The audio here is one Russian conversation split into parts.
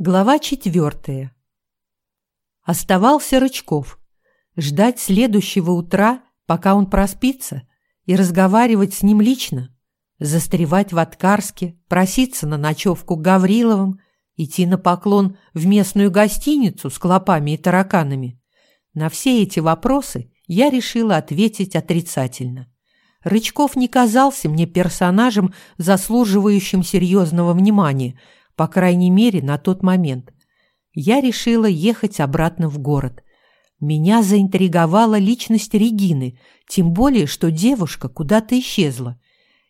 Глава четвертая. Оставался Рычков. Ждать следующего утра, пока он проспится, и разговаривать с ним лично. Застревать в Откарске, проситься на ночевку к Гавриловым, идти на поклон в местную гостиницу с клопами и тараканами. На все эти вопросы я решила ответить отрицательно. Рычков не казался мне персонажем, заслуживающим серьезного внимания – по крайней мере, на тот момент. Я решила ехать обратно в город. Меня заинтриговала личность Регины, тем более, что девушка куда-то исчезла.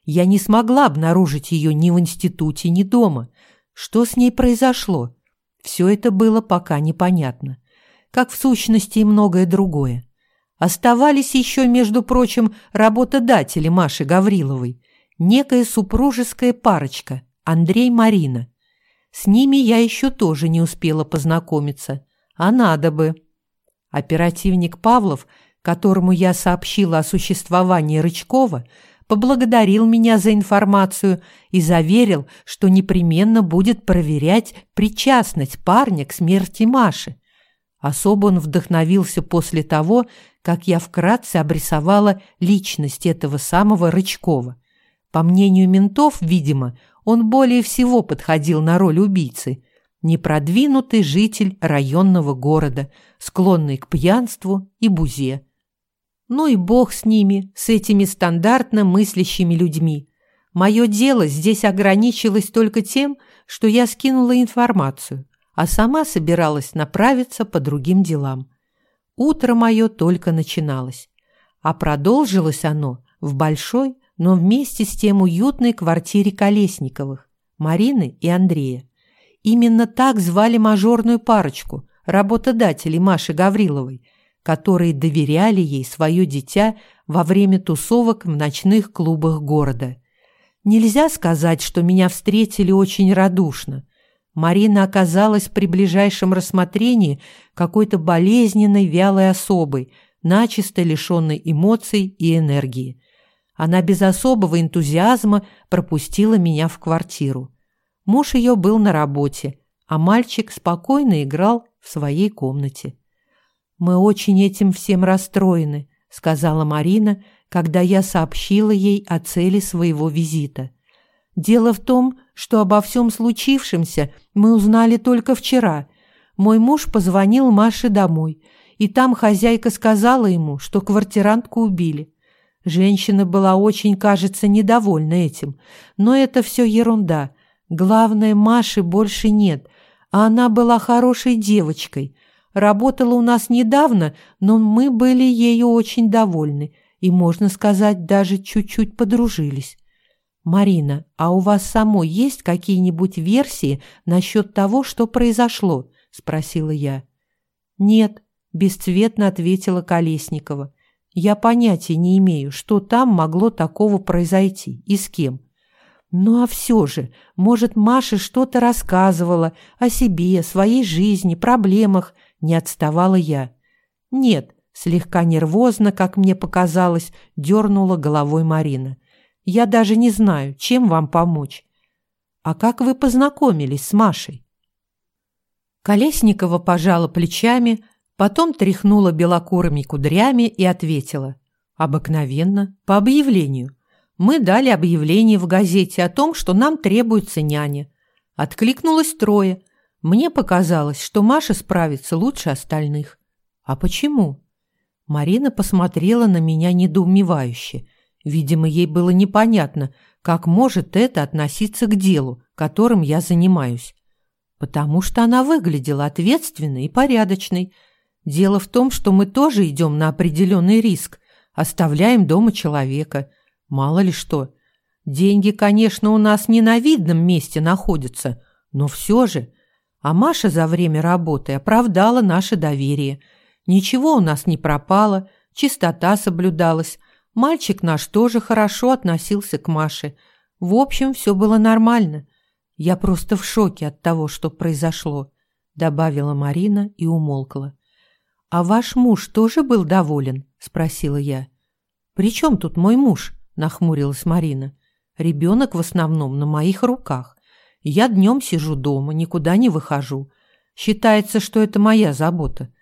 Я не смогла обнаружить ее ни в институте, ни дома. Что с ней произошло? Все это было пока непонятно. Как в сущности и многое другое. Оставались еще, между прочим, работодатели Маши Гавриловой, некая супружеская парочка Андрей-Марина. С ними я еще тоже не успела познакомиться, а надо бы. Оперативник Павлов, которому я сообщила о существовании Рычкова, поблагодарил меня за информацию и заверил, что непременно будет проверять причастность парня к смерти Маши. Особо он вдохновился после того, как я вкратце обрисовала личность этого самого Рычкова. По мнению ментов, видимо, он более всего подходил на роль убийцы. Непродвинутый житель районного города, склонный к пьянству и бузе. Ну и бог с ними, с этими стандартно мыслящими людьми. Мое дело здесь ограничилось только тем, что я скинула информацию, а сама собиралась направиться по другим делам. Утро мое только начиналось, а продолжилось оно в большой, но вместе с тем уютной квартире Колесниковых, Марины и Андрея. Именно так звали мажорную парочку, работодателей Маши Гавриловой, которые доверяли ей свое дитя во время тусовок в ночных клубах города. Нельзя сказать, что меня встретили очень радушно. Марина оказалась при ближайшем рассмотрении какой-то болезненной вялой особой, начисто лишенной эмоций и энергии. Она без особого энтузиазма пропустила меня в квартиру. Муж ее был на работе, а мальчик спокойно играл в своей комнате. «Мы очень этим всем расстроены», — сказала Марина, когда я сообщила ей о цели своего визита. «Дело в том, что обо всем случившемся мы узнали только вчера. Мой муж позвонил Маше домой, и там хозяйка сказала ему, что квартирантку убили. Женщина была очень, кажется, недовольна этим. Но это все ерунда. Главное, Маши больше нет. А она была хорошей девочкой. Работала у нас недавно, но мы были ею очень довольны. И, можно сказать, даже чуть-чуть подружились. «Марина, а у вас самой есть какие-нибудь версии насчет того, что произошло?» – спросила я. «Нет», – бесцветно ответила Колесникова. Я понятия не имею, что там могло такого произойти и с кем. Ну а все же, может, Маша что-то рассказывала о себе, своей жизни, проблемах, не отставала я. Нет, слегка нервозно, как мне показалось, дернула головой Марина. Я даже не знаю, чем вам помочь. А как вы познакомились с Машей? Колесникова пожала плечами, Потом тряхнула белокурыми кудрями и ответила. «Обыкновенно, по объявлению. Мы дали объявление в газете о том, что нам требуется няня. Откликнулось трое. Мне показалось, что Маша справится лучше остальных. А почему?» Марина посмотрела на меня недоумевающе. Видимо, ей было непонятно, как может это относиться к делу, которым я занимаюсь. Потому что она выглядела ответственной и порядочной – Дело в том, что мы тоже идем на определенный риск, оставляем дома человека. Мало ли что. Деньги, конечно, у нас не на видном месте находятся, но все же. А Маша за время работы оправдала наше доверие. Ничего у нас не пропало, чистота соблюдалась. Мальчик наш тоже хорошо относился к Маше. В общем, все было нормально. Я просто в шоке от того, что произошло, добавила Марина и умолкла. «А ваш муж тоже был доволен?» – спросила я. «При чем тут мой муж?» – нахмурилась Марина. «Ребенок в основном на моих руках. Я днем сижу дома, никуда не выхожу. Считается, что это моя забота.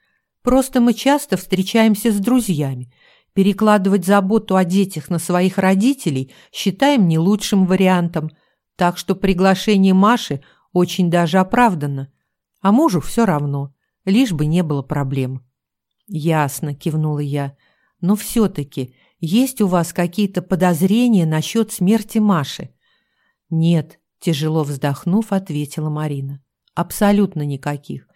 Просто мы часто встречаемся с друзьями. Перекладывать заботу о детях на своих родителей считаем не лучшим вариантом, так что приглашение Маши очень даже оправдано. А мужу все равно, лишь бы не было проблем. «Ясно», — кивнула я. «Но все-таки есть у вас какие-то подозрения насчет смерти Маши?» «Нет», — тяжело вздохнув, ответила Марина. «Абсолютно никаких.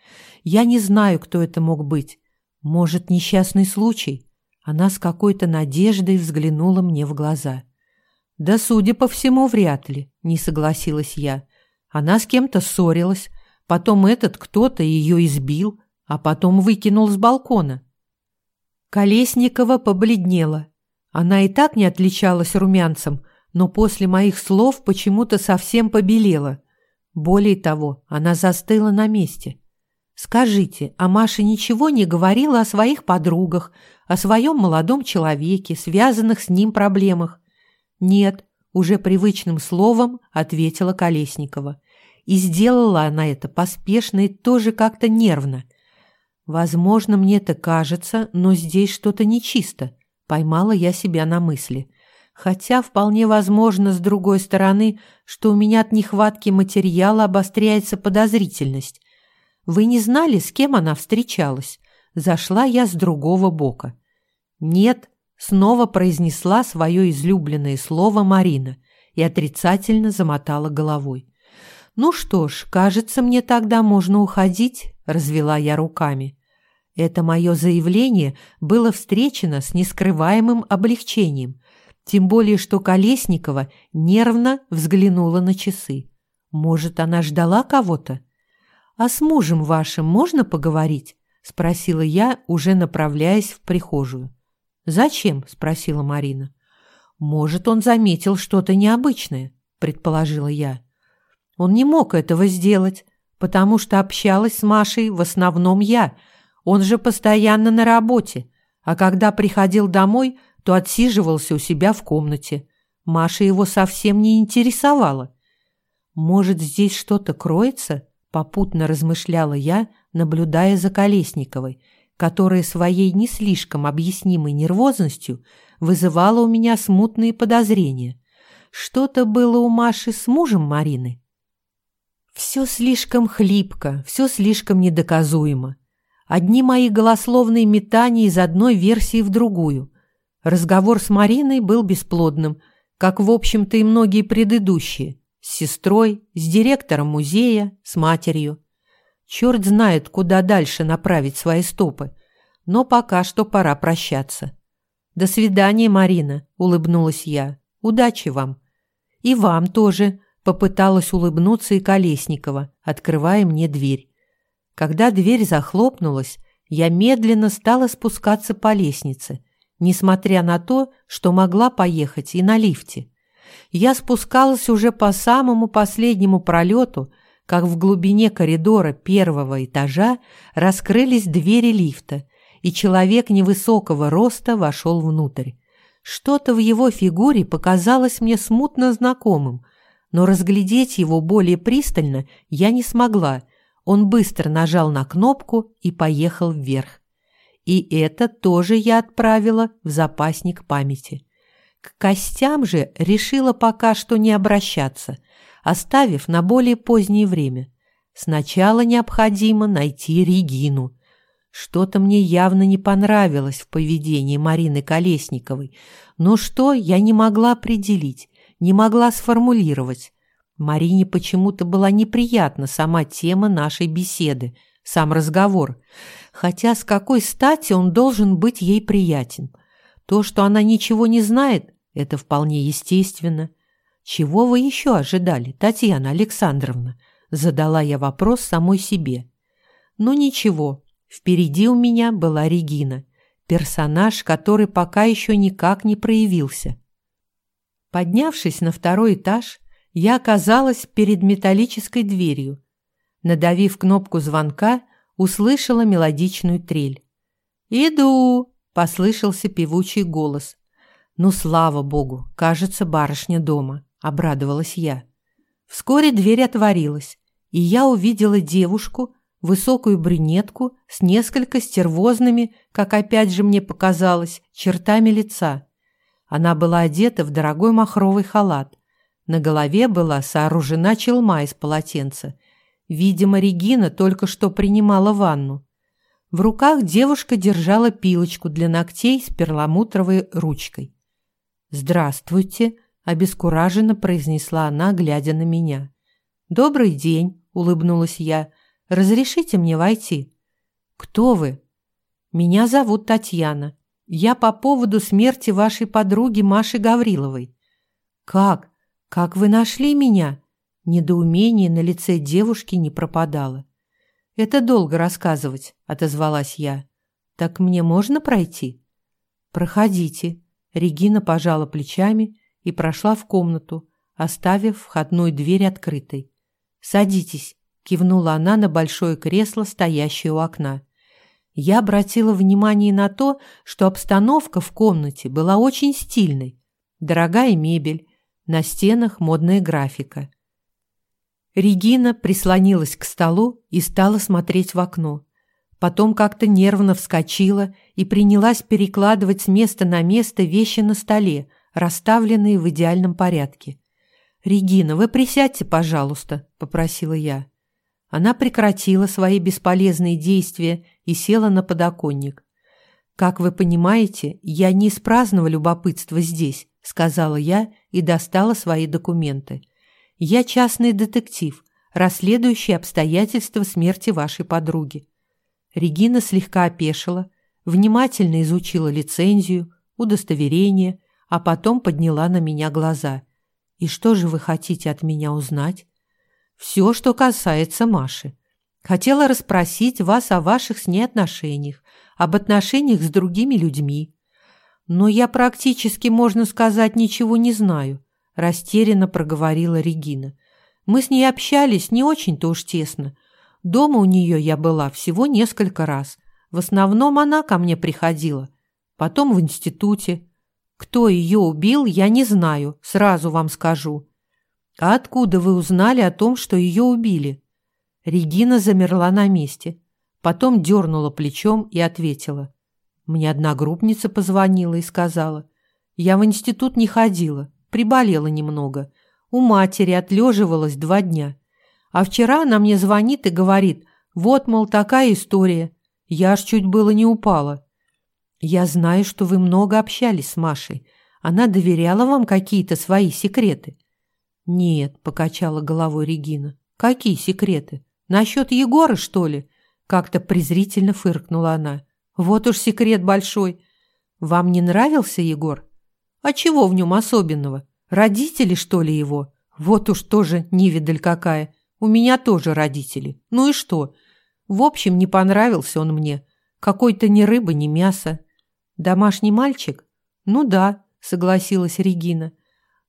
Я не знаю, кто это мог быть. Может, несчастный случай?» Она с какой-то надеждой взглянула мне в глаза. «Да, судя по всему, вряд ли», — не согласилась я. Она с кем-то ссорилась, потом этот кто-то ее избил, а потом выкинул с балкона. Колесникова побледнела. Она и так не отличалась румянцем, но после моих слов почему-то совсем побелела. Более того, она застыла на месте. «Скажите, а Маша ничего не говорила о своих подругах, о своем молодом человеке, связанных с ним проблемах?» «Нет», — уже привычным словом ответила Колесникова. И сделала она это поспешно и тоже как-то нервно. Возможно, мне это кажется, но здесь что-то нечисто. Поймала я себя на мысли. Хотя вполне возможно, с другой стороны, что у меня от нехватки материала обостряется подозрительность. Вы не знали, с кем она встречалась? Зашла я с другого бока. Нет, снова произнесла свое излюбленное слово Марина и отрицательно замотала головой. «Ну что ж, кажется, мне тогда можно уходить», — развела я руками. Это мое заявление было встречено с нескрываемым облегчением, тем более что Колесникова нервно взглянула на часы. Может, она ждала кого-то? «А с мужем вашим можно поговорить?» — спросила я, уже направляясь в прихожую. «Зачем?» — спросила Марина. «Может, он заметил что-то необычное», — предположила я. «Он не мог этого сделать, потому что общалась с Машей в основном я», он же постоянно на работе, а когда приходил домой, то отсиживался у себя в комнате. Маша его совсем не интересовала. «Может, здесь что-то кроется?» – попутно размышляла я, наблюдая за Колесниковой, которая своей не слишком объяснимой нервозностью вызывала у меня смутные подозрения. Что-то было у Маши с мужем Марины. Все слишком хлипко, все слишком недоказуемо. Одни мои голословные метания из одной версии в другую. Разговор с Мариной был бесплодным, как, в общем-то, и многие предыдущие. С сестрой, с директором музея, с матерью. Черт знает, куда дальше направить свои стопы. Но пока что пора прощаться. «До свидания, Марина», — улыбнулась я. «Удачи вам». «И вам тоже», — попыталась улыбнуться и Колесникова, открывая мне дверь. Когда дверь захлопнулась, я медленно стала спускаться по лестнице, несмотря на то, что могла поехать и на лифте. Я спускалась уже по самому последнему пролету, как в глубине коридора первого этажа раскрылись двери лифта, и человек невысокого роста вошел внутрь. Что-то в его фигуре показалось мне смутно знакомым, но разглядеть его более пристально я не смогла, он быстро нажал на кнопку и поехал вверх. И это тоже я отправила в запасник памяти. К костям же решила пока что не обращаться, оставив на более позднее время. Сначала необходимо найти Регину. Что-то мне явно не понравилось в поведении Марины Колесниковой, но что я не могла определить, не могла сформулировать. Марине почему-то была неприятна сама тема нашей беседы, сам разговор. Хотя с какой стати он должен быть ей приятен? То, что она ничего не знает, это вполне естественно. Чего вы еще ожидали, Татьяна Александровна? Задала я вопрос самой себе. Ну ничего, впереди у меня была Регина, персонаж, который пока еще никак не проявился. Поднявшись на второй этаж, я оказалась перед металлической дверью. Надавив кнопку звонка, услышала мелодичную трель. «Иду!» — послышался певучий голос. «Ну, слава богу, кажется, барышня дома», — обрадовалась я. Вскоре дверь отворилась, и я увидела девушку, высокую брюнетку с несколько стервозными, как опять же мне показалось, чертами лица. Она была одета в дорогой махровый халат. На голове была сооружена челма из полотенца. Видимо, Регина только что принимала ванну. В руках девушка держала пилочку для ногтей с перламутровой ручкой. «Здравствуйте», – обескураженно произнесла она, глядя на меня. «Добрый день», – улыбнулась я. Разрешите мне войти?» «Кто вы?» «Меня зовут Татьяна. Я по поводу смерти вашей подруги Маши Гавриловой». «Как? Как вы нашли меня?» Недоумение на лице девушки не пропадало. «Это долго рассказывать», — отозвалась я. «Так мне можно пройти?» «Проходите». Регина пожала плечами и прошла в комнату, оставив входную дверь открытой. «Садитесь, кивнула она на большое кресло, стоящее у окна. Я обратила внимание на то, что обстановка в комнате была очень стильной. Дорогая мебель, на стенах модная графика. Регина прислонилась к столу и стала смотреть в окно. Потом как-то нервно вскочила и принялась перекладывать с места на место вещи на столе, расставленные в идеальном порядке. «Регина, вы присядьте, пожалуйста», — попросила я. Она прекратила свои бесполезные действия и села на подоконник. «Как вы понимаете, я не из праздного любопытства здесь», — сказала я и достала свои документы. «Я частный детектив, расследующий обстоятельства смерти вашей подруги». Регина слегка опешила, внимательно изучила лицензию, удостоверение, а потом подняла на меня глаза. «И что же вы хотите от меня узнать?» все, что касается Маши. Хотела расспросить вас о ваших с ней отношениях, об отношениях с другими людьми. Но я практически, можно сказать, ничего не знаю, растерянно проговорила Регина. Мы с ней общались не очень-то уж тесно. Дома у нее я была всего несколько раз. В основном она ко мне приходила. Потом в институте. Кто ее убил, я не знаю, сразу вам скажу. «А откуда вы узнали о том, что ее убили?» Регина замерла на месте, потом дернула плечом и ответила. Мне одногруппница позвонила и сказала. «Я в институт не ходила, приболела немного. У матери отлеживалась два дня. А вчера она мне звонит и говорит, вот, мол, такая история. Я аж чуть было не упала. Я знаю, что вы много общались с Машей. Она доверяла вам какие-то свои секреты. «Нет», — покачала головой Регина. «Какие секреты? Насчет Егора, что ли?» Как-то презрительно фыркнула она. «Вот уж секрет большой. Вам не нравился Егор? А чего в нем особенного? Родители, что ли, его? Вот уж тоже невидаль какая. У меня тоже родители. Ну и что? В общем, не понравился он мне. Какой-то ни рыба, ни мясо. Домашний мальчик? Ну да, согласилась Регина.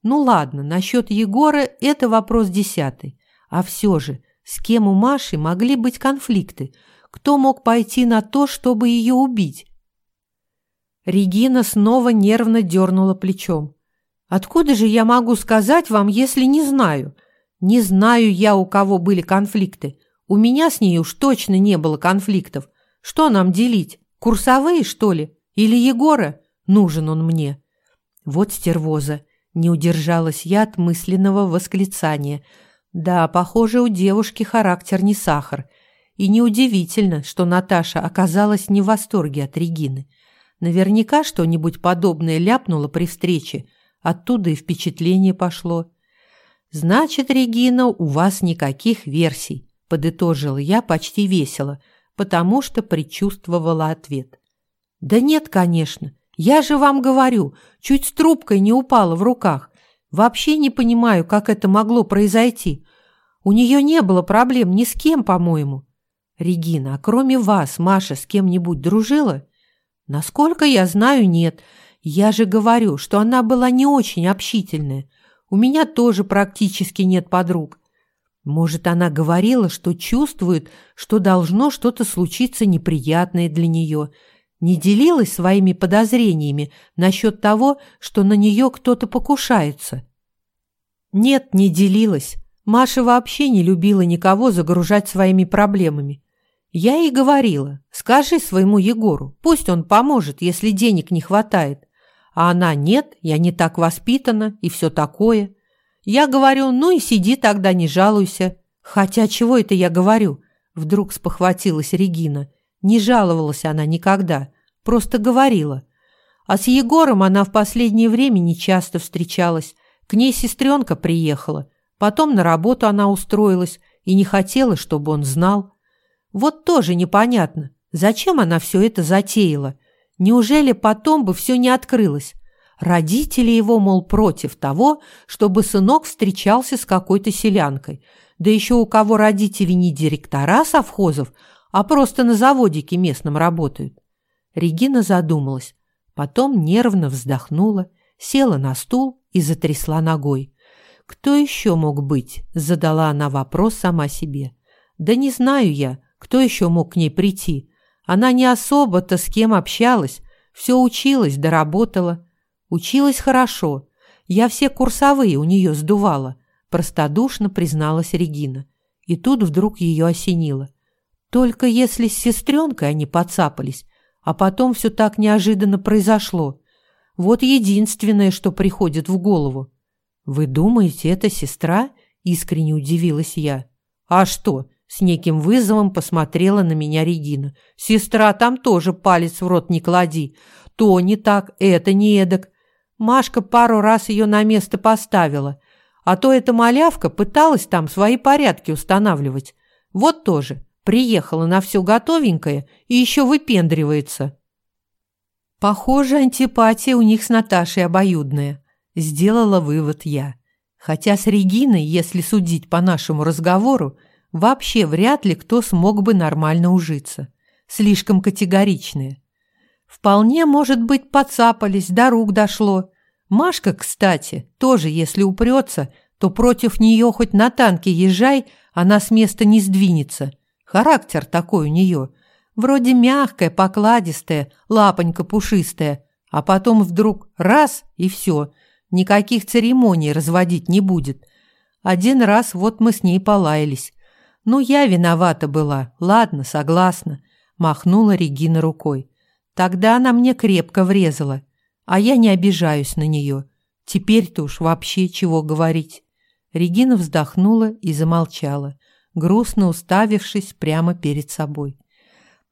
Ну ладно, насчет Егора это вопрос десятый. А все же, с кем у Маши могли быть конфликты? Кто мог пойти на то, чтобы ее убить? Регина снова нервно дернула плечом. «Откуда же я могу сказать вам, если не знаю? Не знаю я, у кого были конфликты. У меня с ней уж точно не было конфликтов. Что нам делить? Курсовые, что ли? Или Егора? Нужен он мне». Вот стервоза. Не удержалась я от мысленного восклицания. Да, похоже, у девушки характер не сахар. И неудивительно, что Наташа оказалась не в восторге от Регины. Наверняка что-нибудь подобное ляпнула при встрече. Оттуда и впечатление пошло. «Значит, Регина, у вас никаких версий», – подытожила я почти весело, потому что предчувствовала ответ. «Да нет, конечно. Я же вам говорю, чуть с трубкой не упала в руках. Вообще не понимаю, как это могло произойти. У нее не было проблем ни с кем, по-моему. Регина, а кроме вас Маша с кем-нибудь дружила? Насколько я знаю, нет. Я же говорю, что она была не очень общительная. У меня тоже практически нет подруг. Может, она говорила, что чувствует, что должно что-то случиться неприятное для нее – не делилась своими подозрениями насчет того, что на нее кто-то покушается? Нет, не делилась. Маша вообще не любила никого загружать своими проблемами. Я ей говорила, скажи своему Егору, пусть он поможет, если денег не хватает. А она, нет, я не так воспитана и все такое. Я говорю, ну и сиди тогда, не жалуйся. Хотя чего это я говорю? Вдруг спохватилась Регина. Не жаловалась она никогда, просто говорила. А с Егором она в последнее время не часто встречалась. К ней сестренка приехала. Потом на работу она устроилась и не хотела, чтобы он знал. Вот тоже непонятно, зачем она все это затеяла. Неужели потом бы все не открылось? Родители его, мол, против того, чтобы сынок встречался с какой-то селянкой. Да еще у кого родители не директора совхозов, а просто на заводике местном работают. Регина задумалась, потом нервно вздохнула, села на стул и затрясла ногой. «Кто еще мог быть?» – задала она вопрос сама себе. «Да не знаю я, кто еще мог к ней прийти. Она не особо-то с кем общалась, все училась, доработала. Училась хорошо. Я все курсовые у нее сдувала», – простодушно призналась Регина. И тут вдруг ее осенило. Только если с сестренкой они подцапались, а потом все так неожиданно произошло. Вот единственное, что приходит в голову. «Вы думаете, это сестра?» – искренне удивилась я. «А что?» – с неким вызовом посмотрела на меня Регина. «Сестра, там тоже палец в рот не клади. То не так, это не эдак. Машка пару раз ее на место поставила. А то эта малявка пыталась там свои порядки устанавливать. Вот тоже. Приехала на все готовенькое и еще выпендривается». Похоже, антипатия у них с Наташей обоюдная. Сделала вывод я. Хотя с Региной, если судить по нашему разговору, вообще вряд ли кто смог бы нормально ужиться. Слишком категоричные. Вполне, может быть, подцапались, до рук дошло. Машка, кстати, тоже, если упрется, то против нее хоть на танке езжай, она с места не сдвинется. Характер такой у нее. Вроде мягкая, покладистая, лапонька пушистая, а потом вдруг раз и все – Никаких церемоний разводить не будет. Один раз вот мы с ней полаялись. Ну, я виновата была. Ладно, согласна. Махнула Регина рукой. Тогда она мне крепко врезала. А я не обижаюсь на нее. Теперь-то уж вообще чего говорить. Регина вздохнула и замолчала, грустно уставившись прямо перед собой.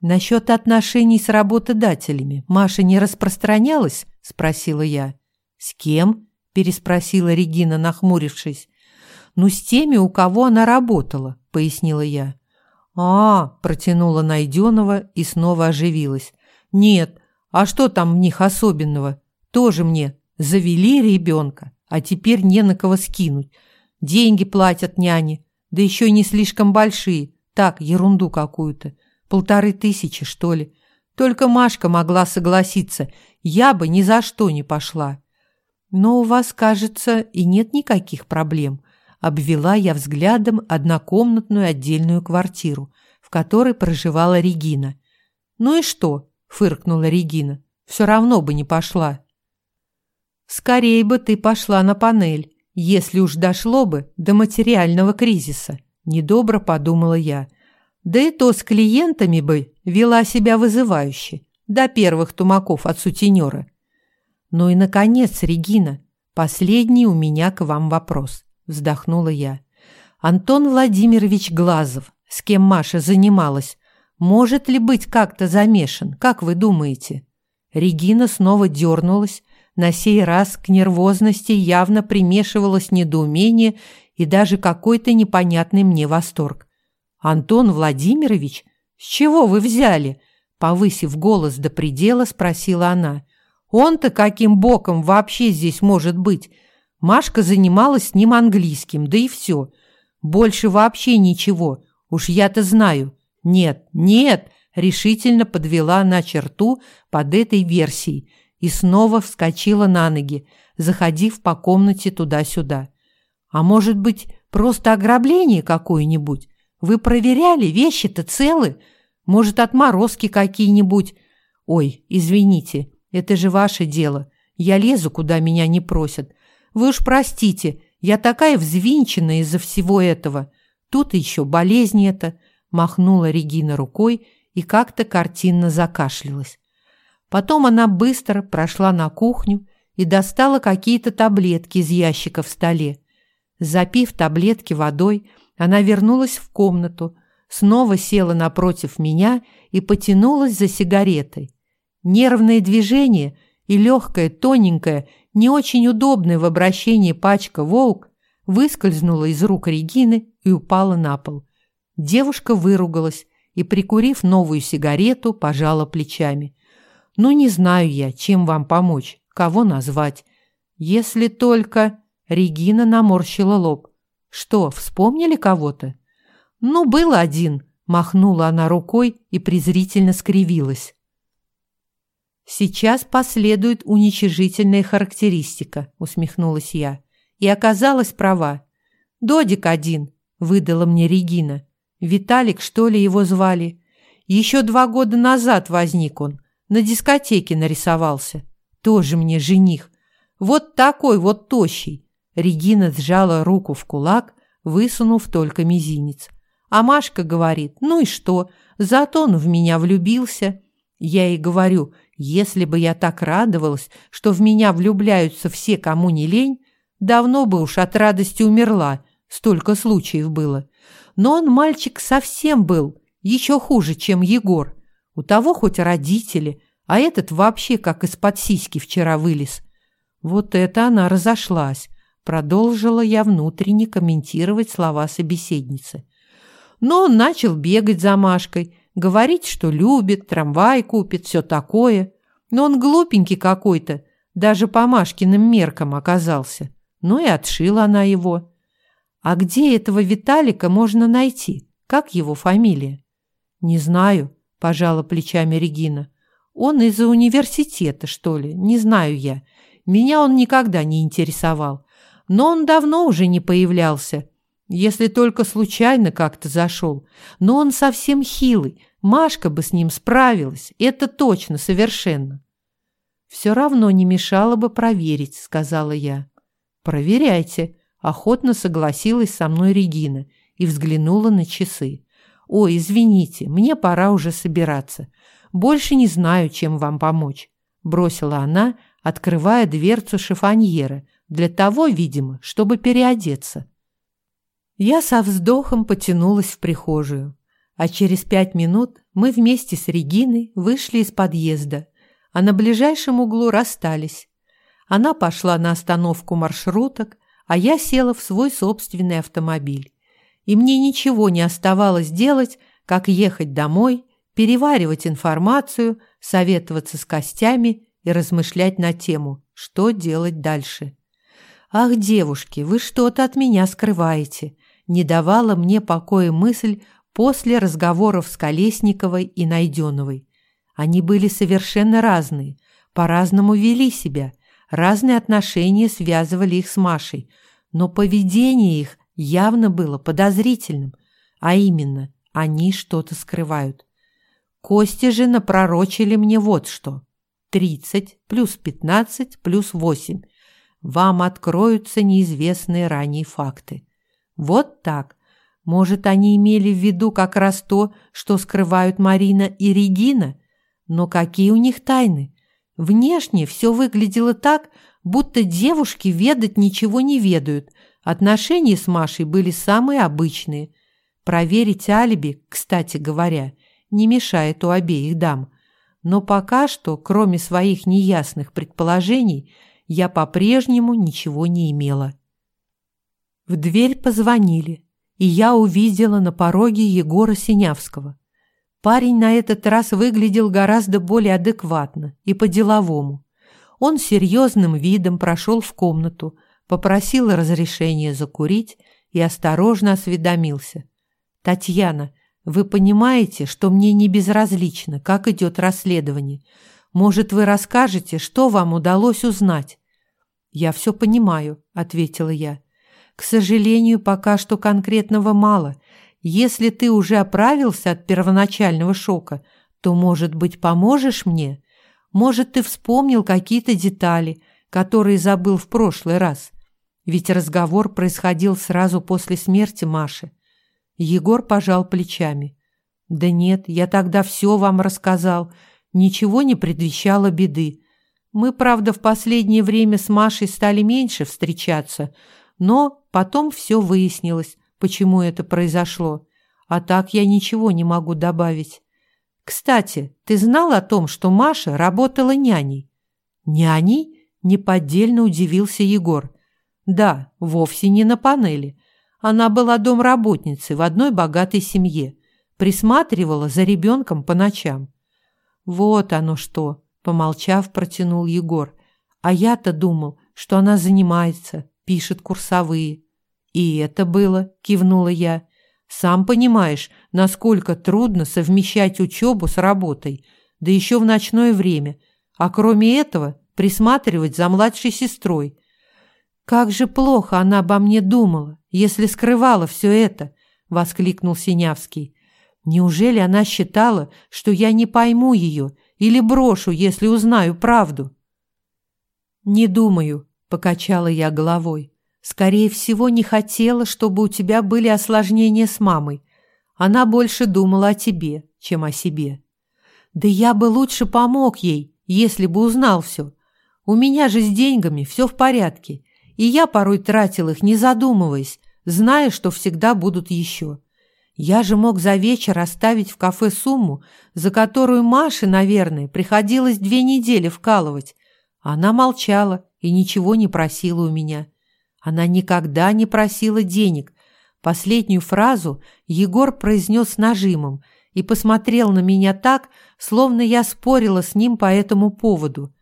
«Насчет отношений с работодателями Маша не распространялась?» – спросила я. «С кем?» переспросила Регина, нахмурившись. «Ну, с теми, у кого она работала», — пояснила я. «А, — протянула Найденова и снова оживилась. «Нет, а что там в них особенного? Тоже мне завели ребенка, а теперь не на кого скинуть. Деньги платят няне, да еще и не слишком большие. Так, ерунду какую-то. Полторы тысячи, что ли. Только Машка могла согласиться. Я бы ни за что не пошла. «Но у вас, кажется, и нет никаких проблем», – обвела я взглядом однокомнатную отдельную квартиру, в которой проживала Регина. «Ну и что?» – фыркнула Регина. «Все равно бы не пошла». «Скорее бы ты пошла на панель, если уж дошло бы до материального кризиса», – недобро подумала я. «Да и то с клиентами бы вела себя вызывающе, до первых тумаков от сутенера». «Ну и, наконец, Регина, последний у меня к вам вопрос», – вздохнула я. «Антон Владимирович Глазов, с кем Маша занималась, может ли быть как-то замешан, как вы думаете?» Регина снова дернулась, на сей раз к нервозности явно примешивалось недоумение и даже какой-то непонятный мне восторг. «Антон Владимирович, с чего вы взяли?» Повысив голос до предела, спросила она. Он-то каким боком вообще здесь может быть? Машка занималась с ним английским, да и все. Больше вообще ничего. Уж я-то знаю. Нет, нет, решительно подвела на черту под этой версией и снова вскочила на ноги, заходив по комнате туда-сюда. А может быть, просто ограбление какое-нибудь? Вы проверяли, вещи-то целы? Может, отморозки какие-нибудь? Ой, извините, это же ваше дело. Я лезу, куда меня не просят. Вы уж простите, Я такая взвинченная из-за всего этого. Тут еще болезнь эта, махнула Регина рукой и как-то картинно закашлялась. Потом она быстро прошла на кухню и достала какие-то таблетки из ящика в столе. Запив таблетки водой, она вернулась в комнату, снова села напротив меня и потянулась за сигаретой. Нервное движение и легкая, тоненькая, не очень удобная в обращении пачка «Волк» выскользнула из рук Регины и упала на пол. Девушка выругалась и, прикурив новую сигарету, пожала плечами. «Ну, не знаю я, чем вам помочь, кого назвать. Если только...» Регина наморщила лоб. «Что, вспомнили кого-то?» «Ну, был один», — махнула она рукой и презрительно скривилась. «Сейчас последует уничижительная характеристика», — усмехнулась я. И оказалась права. «Додик один», — выдала мне Регина. «Виталик, что ли, его звали? Еще два года назад возник он. На дискотеке нарисовался. Тоже мне жених. Вот такой вот тощий». Регина сжала руку в кулак, высунув только мизинец. А Машка говорит, ну и что, зато он в меня влюбился. Я ей говорю, если бы я так радовалась, что в меня влюбляются все, кому не лень, давно бы уж от радости умерла, столько случаев было. Но он мальчик совсем был, еще хуже, чем Егор. У того хоть родители, а этот вообще как из-под сиськи вчера вылез. Вот это она разошлась, продолжила я внутренне комментировать слова собеседницы. Но он начал бегать за Машкой, Говорить, что любит, трамвай купит, все такое. Но он глупенький какой-то, даже по Машкиным меркам оказался. Ну и отшила она его. А где этого Виталика можно найти? Как его фамилия? Не знаю, пожала плечами Регина. Он из-за университета, что ли? Не знаю я. Меня он никогда не интересовал. Но он давно уже не появлялся. Если только случайно как-то зашел. Но он совсем хилый, Машка бы с ним справилась, это точно, совершенно. Все равно не мешало бы проверить, сказала я. Проверяйте, охотно согласилась со мной Регина и взглянула на часы. Ой, извините, мне пора уже собираться. Больше не знаю, чем вам помочь, бросила она, открывая дверцу шифоньера, для того, видимо, чтобы переодеться. Я со вздохом потянулась в прихожую. А через пять минут мы вместе с Региной вышли из подъезда, а на ближайшем углу расстались. Она пошла на остановку маршруток, а я села в свой собственный автомобиль. И мне ничего не оставалось делать, как ехать домой, переваривать информацию, советоваться с костями и размышлять на тему, что делать дальше. «Ах, девушки, вы что-то от меня скрываете», не давала мне покоя мысль после разговоров с Колесниковой и Найденовой. Они были совершенно разные, по-разному вели себя, разные отношения связывали их с Машей, но поведение их явно было подозрительным, а именно, они что-то скрывают. Кости же напророчили мне вот что. тридцать плюс пятнадцать плюс восемь. Вам откроются неизвестные ранее факты. Вот так. Может, они имели в виду как раз то, что скрывают Марина и Регина? Но какие у них тайны? Внешне все выглядело так, будто девушки ведать ничего не ведают. Отношения с Машей были самые обычные. Проверить алиби, кстати говоря, не мешает у обеих дам. Но пока что, кроме своих неясных предположений, я по-прежнему ничего не имела. В дверь позвонили и я увидела на пороге Егора Синявского. Парень на этот раз выглядел гораздо более адекватно и по-деловому. Он серьезным видом прошел в комнату, попросил разрешения закурить и осторожно осведомился. «Татьяна, вы понимаете, что мне не безразлично, как идет расследование? Может, вы расскажете, что вам удалось узнать?» «Я все понимаю», — ответила я. К сожалению, пока что конкретного мало. Если ты уже оправился от первоначального шока, то, может быть, поможешь мне? Может, ты вспомнил какие-то детали, которые забыл в прошлый раз? ведь разговор происходил сразу после смерти Маши. Егор пожал плечами. «Да нет, я тогда все вам рассказал. Ничего не предвещало беды. Мы, правда, в последнее время с Машей стали меньше встречаться, но потом все выяснилось, почему это произошло. А так я ничего не могу добавить. Кстати, ты знал о том, что Маша работала няней? Няней? Неподдельно удивился Егор. Да, вовсе не на панели. Она была домработницей в одной богатой семье. Присматривала за ребенком по ночам. Вот оно что, помолчав, протянул Егор. А я-то думал, что она занимается, пишет курсовые. И это было, кивнула я. Сам понимаешь, насколько трудно совмещать учебу с работой, да еще в ночное время, а кроме этого присматривать за младшей сестрой. Как же плохо она обо мне думала, если скрывала все это, воскликнул Синявский. Неужели она считала, что я не пойму ее или брошу, если узнаю правду? Не думаю, покачала я головой. Скорее всего, не хотела, чтобы у тебя были осложнения с мамой. Она больше думала о тебе, чем о себе. Да я бы лучше помог ей, если бы узнал все. У меня же с деньгами все в порядке, и я порой тратил их, не задумываясь, зная, что всегда будут еще. Я же мог за вечер оставить в кафе сумму, за которую Маше, наверное, приходилось две недели вкалывать. Она молчала и ничего не просила у меня. Она никогда не просила денег. Последнюю фразу Егор произнес с нажимом и посмотрел на меня так, словно я спорила с ним по этому поводу.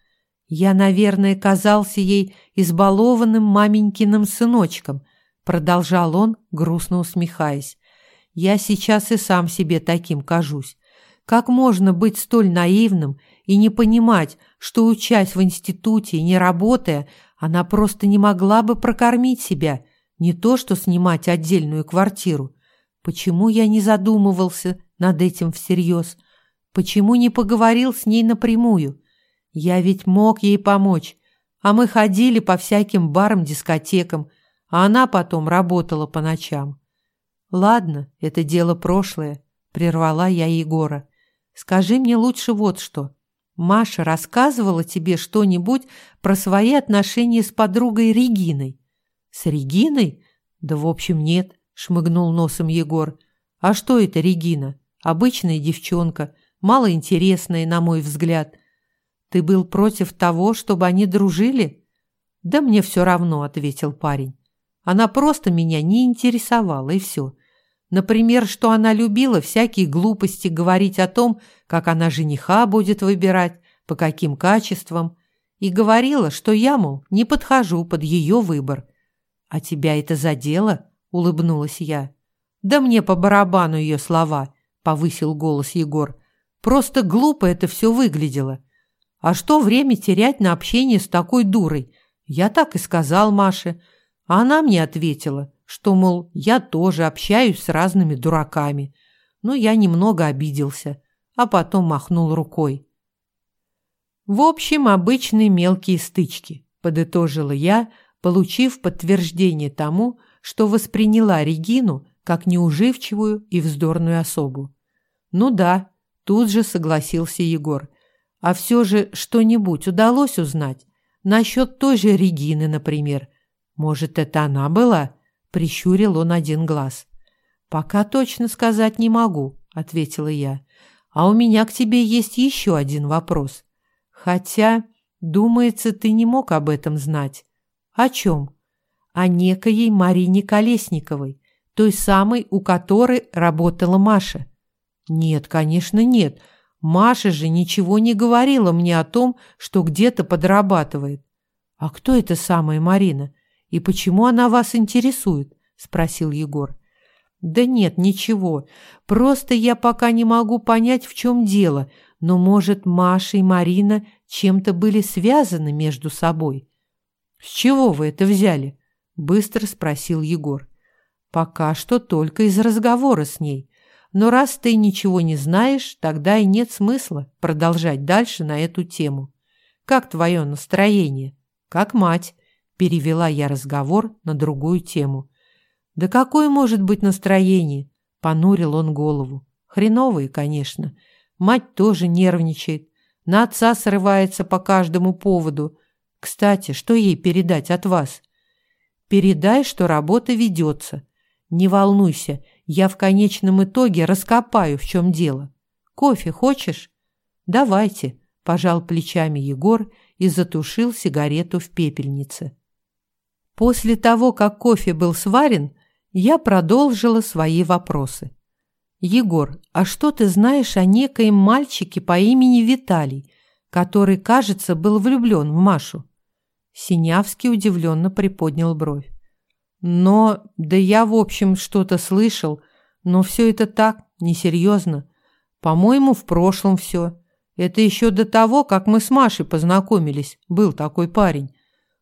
Я, наверное, казался ей избалованным маменькиным сыночком, продолжал он, грустно усмехаясь. Я сейчас и сам себе таким кажусь. Как можно быть столь наивным и не понимать, что, учась в институте и не работая, она просто не могла бы прокормить себя, не то что снимать отдельную квартиру. Почему я не задумывался над этим всерьез? Почему не поговорил с ней напрямую? Я ведь мог ей помочь, а мы ходили по всяким барам, дискотекам, а она потом работала по ночам. Ладно, это дело прошлое, прервала я Егора. Скажи мне лучше вот что. Маша рассказывала тебе что-нибудь про свои отношения с подругой Региной? С Региной? Да, в общем, нет, шмыгнул носом Егор. А что это Регина? Обычная девчонка, малоинтересная, на мой взгляд. Ты был против того, чтобы они дружили? Да мне все равно, ответил парень. Она просто меня не интересовала, и все. Например, что она любила всякие глупости говорить о том, как она жениха будет выбирать, по каким качествам, и говорила, что я, мол, не подхожу под ее выбор. «А тебя это задело?» – улыбнулась я. «Да мне по барабану ее слова», – повысил голос Егор. «Просто глупо это все выглядело. А что время терять на общение с такой дурой? Я так и сказал Маше. А она мне ответила – что, мол, я тоже общаюсь с разными дураками. Но я немного обиделся, а потом махнул рукой. В общем, обычные мелкие стычки, подытожила я, получив подтверждение тому, что восприняла Регину как неуживчивую и вздорную особу. Ну да, тут же согласился Егор. А все же что-нибудь удалось узнать насчет той же Регины, например. Может, это она была? Прищурил он один глаз. «Пока точно сказать не могу», — ответила я. «А у меня к тебе есть еще один вопрос. Хотя, думается, ты не мог об этом знать. О чем? О некоей Марине Колесниковой, той самой, у которой работала Маша». «Нет, конечно, нет. Маша же ничего не говорила мне о том, что где-то подрабатывает. А кто эта самая Марина? И почему она вас интересует? спросил Егор. Да нет, ничего. Просто я пока не могу понять, в чем дело. Но, может, Маша и Марина чем-то были связаны между собой? С чего вы это взяли? быстро спросил Егор. Пока что только из разговора с ней. Но раз ты ничего не знаешь, тогда и нет смысла продолжать дальше на эту тему. Как твое настроение? Как мать? Перевела я разговор на другую тему. «Да какое может быть настроение?» — понурил он голову. «Хреновые, конечно. Мать тоже нервничает. На отца срывается по каждому поводу. Кстати, что ей передать от вас?» «Передай, что работа ведется. Не волнуйся, я в конечном итоге раскопаю, в чем дело. Кофе хочешь?» «Давайте», – пожал плечами Егор и затушил сигарету в пепельнице. После того, как кофе был сварен, я продолжила свои вопросы. «Егор, а что ты знаешь о некоем мальчике по имени Виталий, который, кажется, был влюблен в Машу?» Синявский удивленно приподнял бровь. «Но, да я, в общем, что-то слышал, но все это так, несерьезно. По-моему, в прошлом все. Это еще до того, как мы с Машей познакомились, был такой парень.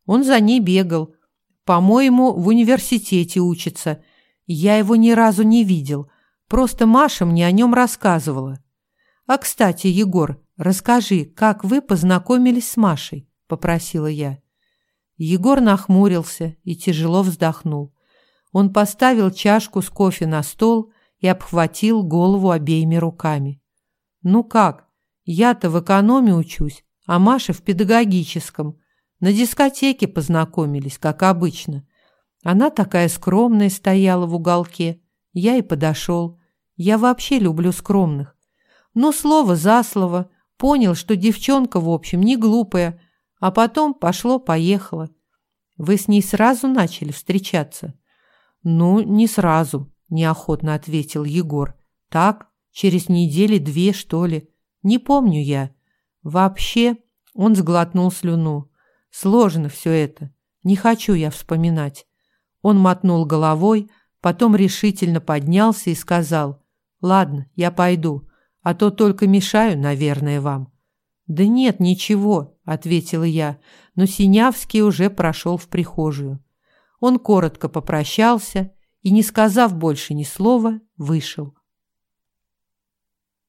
Он за ней бегал. По-моему, в университете учится. Я его ни разу не видел. Просто Маша мне о нем рассказывала. А, кстати, Егор, расскажи, как вы познакомились с Машей?» – попросила я. Егор нахмурился и тяжело вздохнул. Он поставил чашку с кофе на стол и обхватил голову обеими руками. «Ну как? Я-то в экономе учусь, а Маша в педагогическом. На дискотеке познакомились, как обычно. Она такая скромная стояла в уголке. Я и подошел. Я вообще люблю скромных. Но слово за слово понял, что девчонка, в общем, не глупая, а потом пошло-поехало. Вы с ней сразу начали встречаться? Ну, не сразу, неохотно ответил Егор. Так, через недели две, что ли. Не помню я. Вообще, он сглотнул слюну. Сложно все это. Не хочу я вспоминать. Он мотнул головой, потом решительно поднялся и сказал: "Ладно, я пойду, а то только мешаю, наверное, вам". "Да нет, ничего", ответила я, но Синявский уже прошел в прихожую. Он коротко попрощался и, не сказав больше ни слова, вышел.